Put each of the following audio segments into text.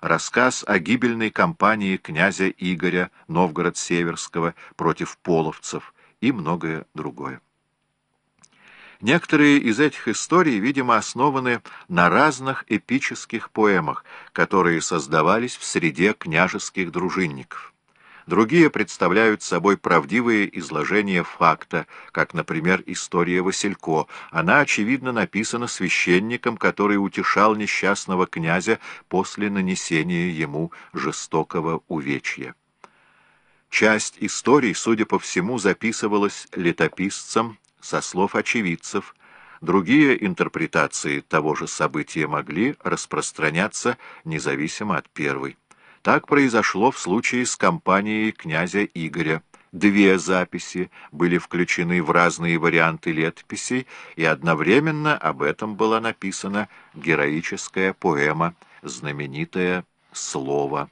рассказ о гибельной кампании князя Игоря Новгород-Северского против половцев и многое другое. Некоторые из этих историй, видимо, основаны на разных эпических поэмах, которые создавались в среде княжеских дружинников. Другие представляют собой правдивые изложения факта, как, например, история Василько. Она, очевидно, написана священником, который утешал несчастного князя после нанесения ему жестокого увечья. Часть историй, судя по всему, записывалась летописцем со слов очевидцев. Другие интерпретации того же события могли распространяться независимо от первой. Так произошло в случае с компанией князя Игоря. Две записи были включены в разные варианты летописей, и одновременно об этом была написана героическая поэма, знаменитое «Слово».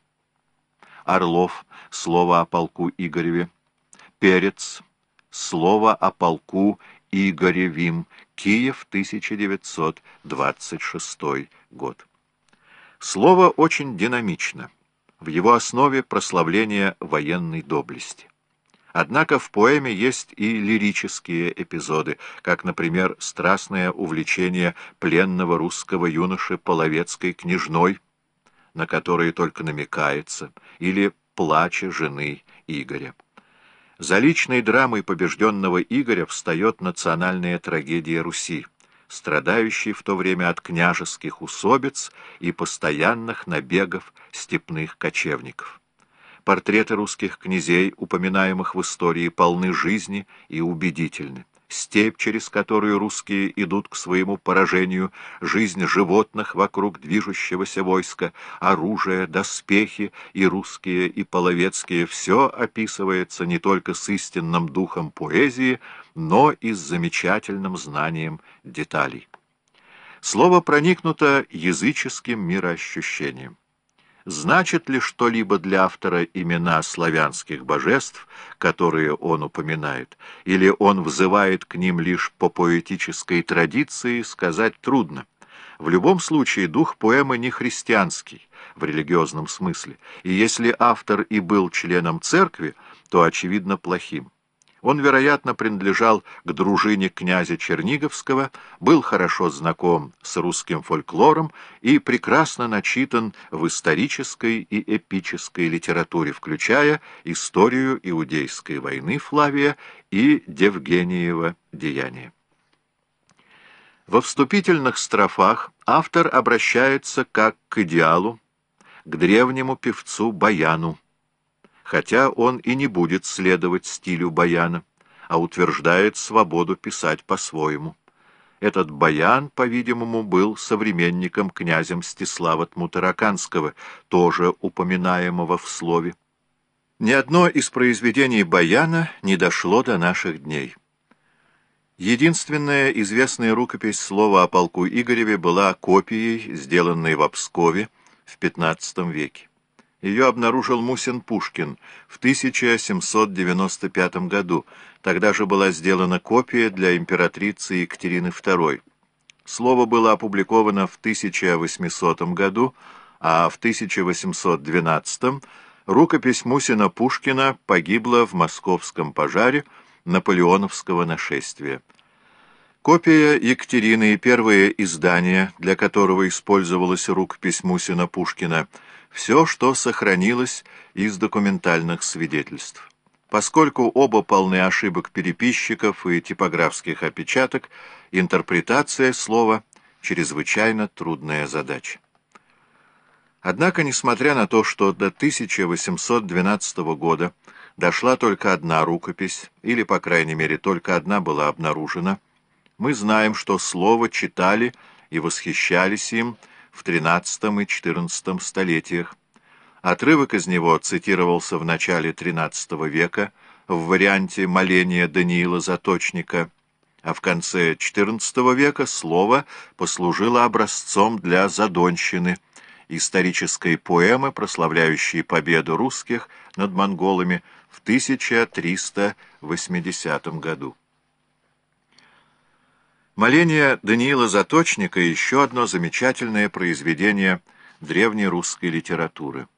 Орлов «Слово о полку Игореве», Перец Слово о полку Игоревим. Киев, 1926 год. Слово очень динамично. В его основе прославление военной доблести. Однако в поэме есть и лирические эпизоды, как, например, страстное увлечение пленного русского юноши половецкой княжной, на которые только намекается, или плача жены Игоря. За личной драмой побежденного Игоря встает национальная трагедия Руси, страдающей в то время от княжеских усобиц и постоянных набегов степных кочевников. Портреты русских князей, упоминаемых в истории, полны жизни и убедительны степь, через которую русские идут к своему поражению, жизнь животных вокруг движущегося войска, оружие, доспехи и русские, и половецкие — все описывается не только с истинным духом поэзии, но и с замечательным знанием деталей. Слово проникнуто языческим мироощущением. Значит ли что-либо для автора имена славянских божеств, которые он упоминает, или он взывает к ним лишь по поэтической традиции, сказать трудно. В любом случае дух поэмы не христианский, в религиозном смысле, и если автор и был членом церкви, то, очевидно, плохим. Он, вероятно, принадлежал к дружине князя Черниговского, был хорошо знаком с русским фольклором и прекрасно начитан в исторической и эпической литературе, включая историю Иудейской войны Флавия и Девгениева деяния. Во вступительных строфах автор обращается как к идеалу, к древнему певцу Баяну, хотя он и не будет следовать стилю Баяна, а утверждает свободу писать по-своему. Этот Баян, по-видимому, был современником князя Мстислава Тмутараканского, тоже упоминаемого в слове. Ни одно из произведений Баяна не дошло до наших дней. Единственная известная рукопись слова о полку Игореве была копией, сделанной в Пскове в XV веке. Ее обнаружил Мусин Пушкин в 1795 году. Тогда же была сделана копия для императрицы Екатерины II. Слово было опубликовано в 1800 году, а в 1812 рукопись Мусина Пушкина погибла в московском пожаре наполеоновского нашествия. Копия Екатерины и первое издание, для которого использовалась рукопись Мусина Пушкина – все, что сохранилось из документальных свидетельств. Поскольку оба полны ошибок переписчиков и типографских опечаток, интерпретация слова — чрезвычайно трудная задача. Однако, несмотря на то, что до 1812 года дошла только одна рукопись, или, по крайней мере, только одна была обнаружена, мы знаем, что слово читали и восхищались им в XIII и XIV столетиях. Отрывок из него цитировался в начале XIII века в варианте моления Даниила Заточника, а в конце XIV века слово послужило образцом для задонщины, исторической поэмы, прославляющей победу русских над монголами в 1380 году. Моление Даниила Заточника — еще одно замечательное произведение древнерусской литературы.